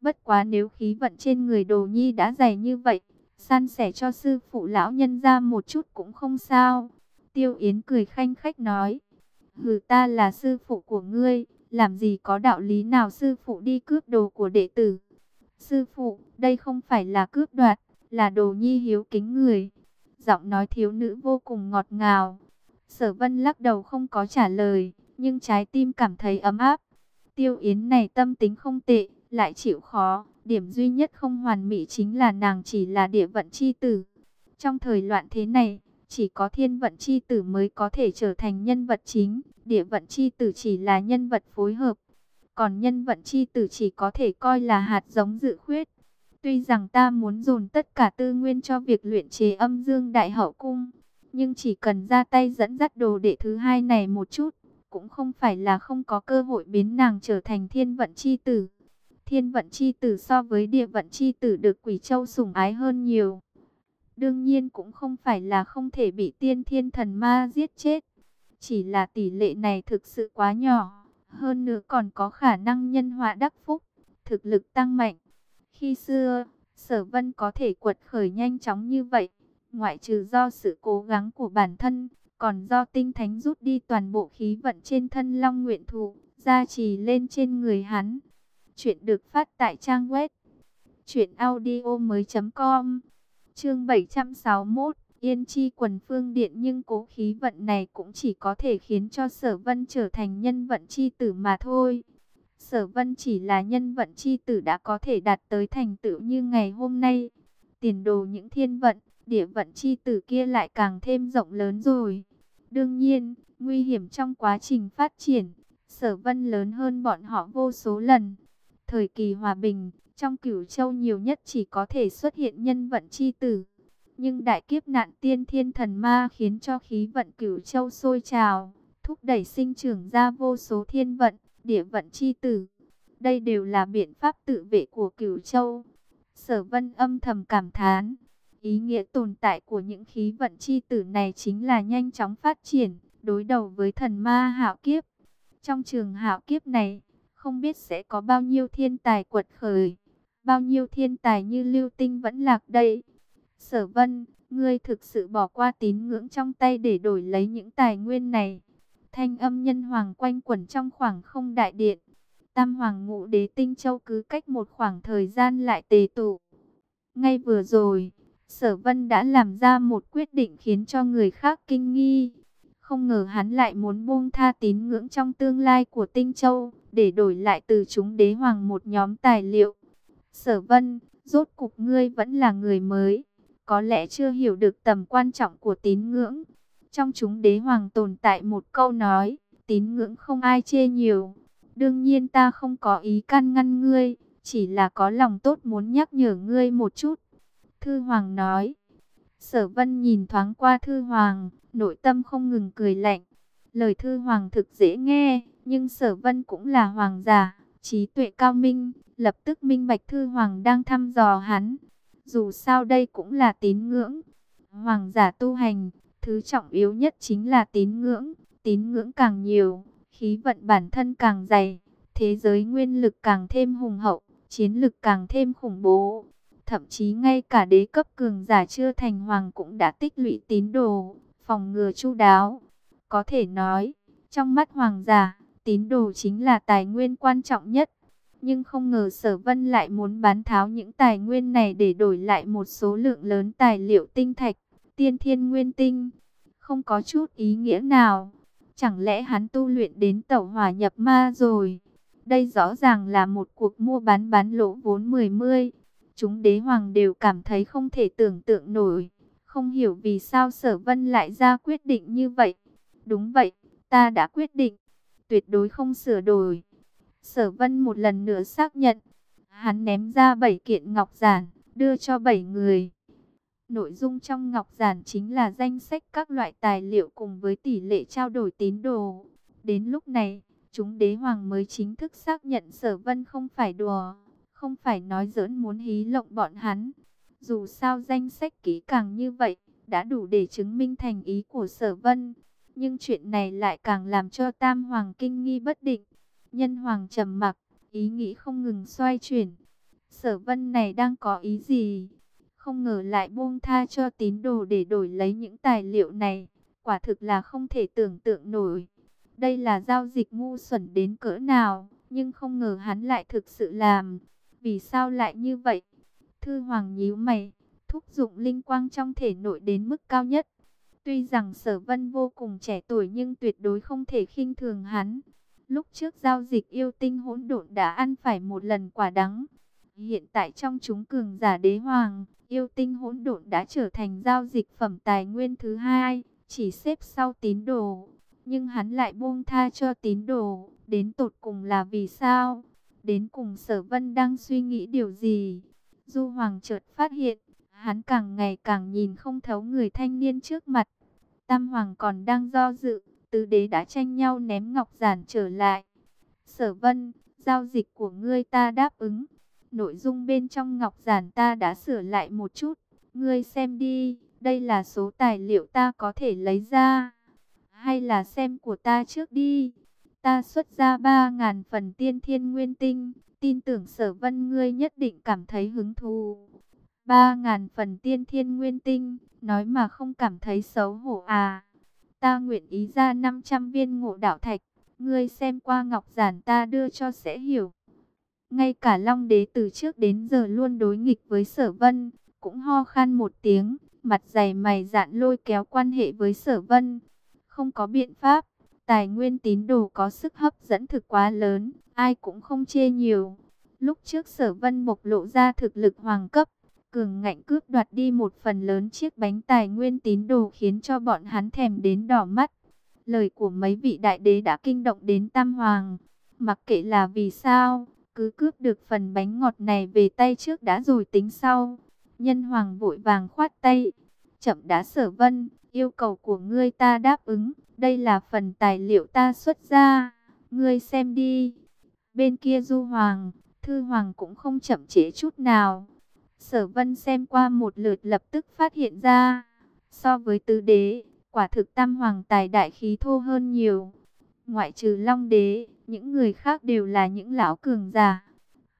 Bất quá nếu khí vận trên người đồ nhi đã dày như vậy, san sẻ cho sư phụ lão nhân ra một chút cũng không sao. Tiêu Yến cười khanh khách nói, hừ ta là sư phụ của ngươi, làm gì có đạo lý nào sư phụ đi cướp đồ của đệ tử. Sư phụ, đây không phải là cướp đoạt, là đồ nhi hiếu kính người. Giọng nói thiếu nữ vô cùng ngọt ngào. Sở vân lắc đầu không có trả lời, nhưng trái tim cảm thấy ấm áp. Tiêu Yến này tâm tính không tệ, lại chịu khó. Điểm duy nhất không hoàn mỹ chính là nàng chỉ là địa vận chi tử. Trong thời loạn thế này, chỉ có thiên vận chi tử mới có thể trở thành nhân vật chính. Địa vận chi tử chỉ là nhân vật phối hợp. Còn nhân vận chi tử chỉ có thể coi là hạt giống dự khuyết. Tuy rằng ta muốn dồn tất cả tư nguyên cho việc luyện chế âm dương đại hậu cung. Nhưng chỉ cần ra tay dẫn dắt đồ đệ thứ hai này một chút. Cũng không phải là không có cơ hội biến nàng trở thành thiên vận chi tử. Thiên vận chi tử so với địa vận chi tử được quỷ châu sủng ái hơn nhiều. Đương nhiên cũng không phải là không thể bị tiên thiên thần ma giết chết. Chỉ là tỷ lệ này thực sự quá nhỏ. Hơn nữa còn có khả năng nhân họa đắc phúc, thực lực tăng mạnh. Khi xưa, sở vân có thể quật khởi nhanh chóng như vậy. Ngoại trừ do sự cố gắng của bản thân, còn do tinh thánh rút đi toàn bộ khí vận trên thân long nguyện thụ, gia trì lên trên người hắn. Chuyện được phát tại trang web truyệnaudiomoi.com. Chương 761, Yên Chi quần phương điện nhưng cố khí vận này cũng chỉ có thể khiến cho Sở Vân trở thành nhân vận chi tử mà thôi. Sở Vân chỉ là nhân vận chi tử đã có thể đạt tới thành tựu như ngày hôm nay. Tiền đồ những thiên vận, địa vận chi tử kia lại càng thêm rộng lớn rồi. Đương nhiên, nguy hiểm trong quá trình phát triển, Sở Vân lớn hơn bọn họ vô số lần. Thời kỳ hòa bình, trong cửu châu nhiều nhất chỉ có thể xuất hiện nhân vận chi tử. Nhưng đại kiếp nạn tiên thiên thần ma khiến cho khí vận cửu châu sôi trào, thúc đẩy sinh trưởng ra vô số thiên vận, địa vận chi tử. Đây đều là biện pháp tự vệ của cửu châu. Sở vân âm thầm cảm thán. Ý nghĩa tồn tại của những khí vận chi tử này chính là nhanh chóng phát triển, đối đầu với thần ma hạo kiếp. Trong trường hạo kiếp này, không biết sẽ có bao nhiêu thiên tài quật khởi, bao nhiêu thiên tài như lưu tinh vẫn lạc đây. Sở vân, ngươi thực sự bỏ qua tín ngưỡng trong tay để đổi lấy những tài nguyên này. Thanh âm nhân hoàng quanh quẩn trong khoảng không đại điện. Tam hoàng ngũ đế tinh châu cứ cách một khoảng thời gian lại tề tụ. Ngay vừa rồi, sở vân đã làm ra một quyết định khiến cho người khác kinh nghi. Không ngờ hắn lại muốn buông tha tín ngưỡng trong tương lai của tinh châu để đổi lại từ chúng đế hoàng một nhóm tài liệu. Sở vân, rốt cục ngươi vẫn là người mới, có lẽ chưa hiểu được tầm quan trọng của tín ngưỡng. Trong chúng đế hoàng tồn tại một câu nói, tín ngưỡng không ai chê nhiều. Đương nhiên ta không có ý can ngăn ngươi, chỉ là có lòng tốt muốn nhắc nhở ngươi một chút. Thư Hoàng nói. Sở Vân nhìn thoáng qua Thư Hoàng, nội tâm không ngừng cười lạnh. Lời Thư Hoàng thực dễ nghe, nhưng sở vân cũng là hoàng giả, trí tuệ cao minh, lập tức minh bạch thư hoàng đang thăm dò hắn. Dù sao đây cũng là tín ngưỡng. Hoàng giả tu hành, thứ trọng yếu nhất chính là tín ngưỡng. Tín ngưỡng càng nhiều, khí vận bản thân càng dày, thế giới nguyên lực càng thêm hùng hậu, chiến lực càng thêm khủng bố. Thậm chí ngay cả đế cấp cường giả chưa thành hoàng cũng đã tích lũy tín đồ, phòng ngừa chu đáo. Có thể nói, trong mắt hoàng giả, tín đồ chính là tài nguyên quan trọng nhất. Nhưng không ngờ sở vân lại muốn bán tháo những tài nguyên này để đổi lại một số lượng lớn tài liệu tinh thạch, tiên thiên nguyên tinh. Không có chút ý nghĩa nào. Chẳng lẽ hắn tu luyện đến tẩu hỏa nhập ma rồi? Đây rõ ràng là một cuộc mua bán bán lỗ vốn mười mươi. Chúng đế hoàng đều cảm thấy không thể tưởng tượng nổi. Không hiểu vì sao sở vân lại ra quyết định như vậy. Đúng vậy, ta đã quyết định tuyệt đối không sửa đổi. Sở Vân một lần nữa xác nhận, hắn ném ra bảy kiện ngọc giản, đưa cho bảy người. Nội dung trong ngọc giản chính là danh sách các loại tài liệu cùng với tỷ lệ trao đổi tín đồ. Đến lúc này, chúng đế hoàng mới chính thức xác nhận sở vân không phải đùa, không phải nói giỡn muốn hí lộng bọn hắn. Dù sao danh sách kỹ càng như vậy, đã đủ để chứng minh thành ý của sở vân. Nhưng chuyện này lại càng làm cho Tam Hoàng kinh nghi bất định. Nhân Hoàng trầm mặc, ý nghĩ không ngừng xoay chuyển. Sở vân này đang có ý gì? Không ngờ lại buông tha cho tín đồ để đổi lấy những tài liệu này. Quả thực là không thể tưởng tượng nổi. Đây là giao dịch ngu xuẩn đến cỡ nào, nhưng không ngờ hắn lại thực sự làm. Vì sao lại như vậy? Thư Hoàng nhíu mày, thúc dụng linh quang trong thể nội đến mức cao nhất. Tuy rằng sở vân vô cùng trẻ tuổi nhưng tuyệt đối không thể khinh thường hắn. Lúc trước giao dịch yêu tinh hỗn độn đã ăn phải một lần quả đắng. Hiện tại trong chúng cường giả đế hoàng, yêu tinh hỗn độn đã trở thành giao dịch phẩm tài nguyên thứ hai, chỉ xếp sau tín đồ. Nhưng hắn lại buông tha cho tín đồ, đến tột cùng là vì sao? Đến cùng sở vân đang suy nghĩ điều gì? Du Hoàng chợt phát hiện, hắn càng ngày càng nhìn không thấu người thanh niên trước mặt. Tam Hoàng còn đang do dự, tứ đế đã tranh nhau ném ngọc giản trở lại. Sở vân, giao dịch của ngươi ta đáp ứng. Nội dung bên trong ngọc giản ta đã sửa lại một chút. Ngươi xem đi, đây là số tài liệu ta có thể lấy ra. Hay là xem của ta trước đi. Ta xuất ra 3.000 phần tiên thiên nguyên tinh. Tin tưởng sở vân ngươi nhất định cảm thấy hứng thú. 3.000 phần tiên thiên nguyên tinh. Nói mà không cảm thấy xấu hổ à. Ta nguyện ý ra 500 viên ngộ đạo thạch. Ngươi xem qua ngọc giản ta đưa cho sẽ hiểu. Ngay cả Long Đế từ trước đến giờ luôn đối nghịch với sở vân. Cũng ho khan một tiếng. Mặt dày mày dạn lôi kéo quan hệ với sở vân. Không có biện pháp. Tài nguyên tín đồ có sức hấp dẫn thực quá lớn. Ai cũng không chê nhiều. Lúc trước sở vân bộc lộ ra thực lực hoàng cấp cường ngạnh cướp đoạt đi một phần lớn chiếc bánh tài nguyên tín đồ khiến cho bọn hắn thèm đến đỏ mắt. Lời của mấy vị đại đế đã kinh động đến Tam Hoàng. Mặc kệ là vì sao, cứ cướp được phần bánh ngọt này về tay trước đã rồi tính sau. Nhân Hoàng vội vàng khoát tay. Chậm đã sở vân, yêu cầu của ngươi ta đáp ứng. Đây là phần tài liệu ta xuất ra. Ngươi xem đi. Bên kia Du Hoàng, Thư Hoàng cũng không chậm chế chút nào Sở vân xem qua một lượt lập tức phát hiện ra, so với tứ đế, quả thực tam hoàng tài đại khí thô hơn nhiều. Ngoại trừ long đế, những người khác đều là những lão cường già.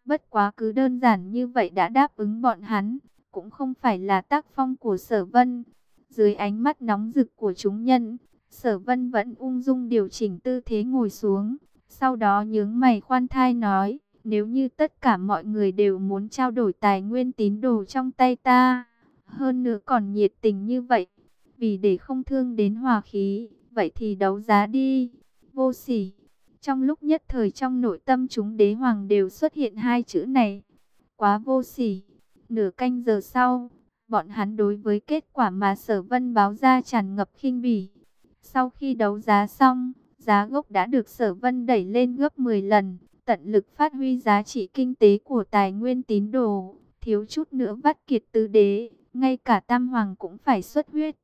Bất quá cứ đơn giản như vậy đã đáp ứng bọn hắn, cũng không phải là tác phong của sở vân. Dưới ánh mắt nóng rực của chúng nhân, sở vân vẫn ung dung điều chỉnh tư thế ngồi xuống. Sau đó nhướng mày khoan thai nói, nếu như tất cả mọi người đều muốn trao đổi tài nguyên tín đồ trong tay ta, hơn nữa còn nhiệt tình như vậy, vì để không thương đến hòa khí, vậy thì đấu giá đi. Vô sỉ. Trong lúc nhất thời trong nội tâm chúng đế hoàng đều xuất hiện hai chữ này. Quá vô sỉ. Nửa canh giờ sau, bọn hắn đối với kết quả mà sở vân báo ra tràn ngập khinh bỉ. Sau khi đấu giá xong, giá gốc đã được sở vân đẩy lên gấp 10 lần tận lực phát huy giá trị kinh tế của tài nguyên tín đồ, thiếu chút nữa vắt kiệt tứ đế, ngay cả tam hoàng cũng phải xuất huyết.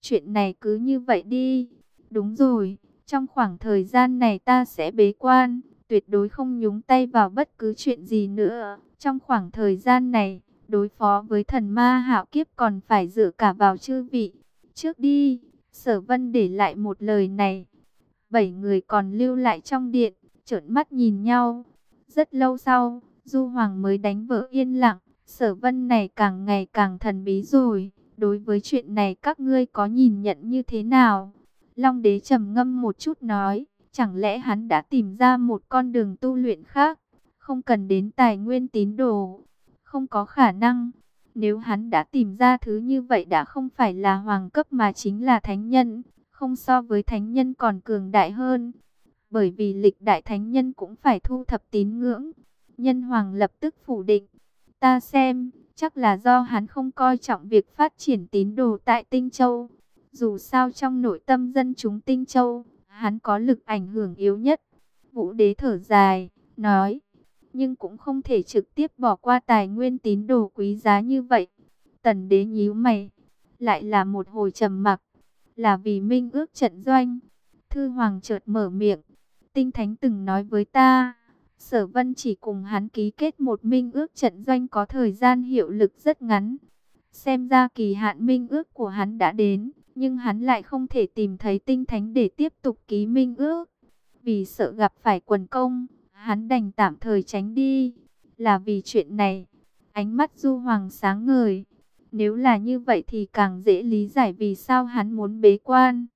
Chuyện này cứ như vậy đi. Đúng rồi, trong khoảng thời gian này ta sẽ bế quan, tuyệt đối không nhúng tay vào bất cứ chuyện gì nữa. Trong khoảng thời gian này, đối phó với thần ma hạo kiếp còn phải dựa cả vào chư vị. Trước đi, sở vân để lại một lời này. Bảy người còn lưu lại trong điện trợn mắt nhìn nhau. Rất lâu sau, Du Hoàng mới đánh vỡ yên lặng, sở vân này càng ngày càng thần bí rồi. Đối với chuyện này các ngươi có nhìn nhận như thế nào? Long đế trầm ngâm một chút nói, chẳng lẽ hắn đã tìm ra một con đường tu luyện khác, không cần đến tài nguyên tín đồ, không có khả năng. Nếu hắn đã tìm ra thứ như vậy đã không phải là hoàng cấp mà chính là thánh nhân, không so với thánh nhân còn cường đại hơn bởi vì lịch đại thánh nhân cũng phải thu thập tín ngưỡng. Nhân hoàng lập tức phủ định, ta xem, chắc là do hắn không coi trọng việc phát triển tín đồ tại Tinh Châu. Dù sao trong nội tâm dân chúng Tinh Châu, hắn có lực ảnh hưởng yếu nhất. Vũ đế thở dài, nói, nhưng cũng không thể trực tiếp bỏ qua tài nguyên tín đồ quý giá như vậy. Tần đế nhíu mày, lại là một hồi trầm mặc, là vì minh ước trận doanh. Thư Hoàng chợt mở miệng, Tinh Thánh từng nói với ta, Sở Vân chỉ cùng hắn ký kết một minh ước trận doanh có thời gian hiệu lực rất ngắn. Xem ra kỳ hạn minh ước của hắn đã đến, nhưng hắn lại không thể tìm thấy Tinh Thánh để tiếp tục ký minh ước. Vì sợ gặp phải quần công, hắn đành tạm thời tránh đi. Là vì chuyện này, ánh mắt Du Hoàng sáng ngời. Nếu là như vậy thì càng dễ lý giải vì sao hắn muốn bế quan.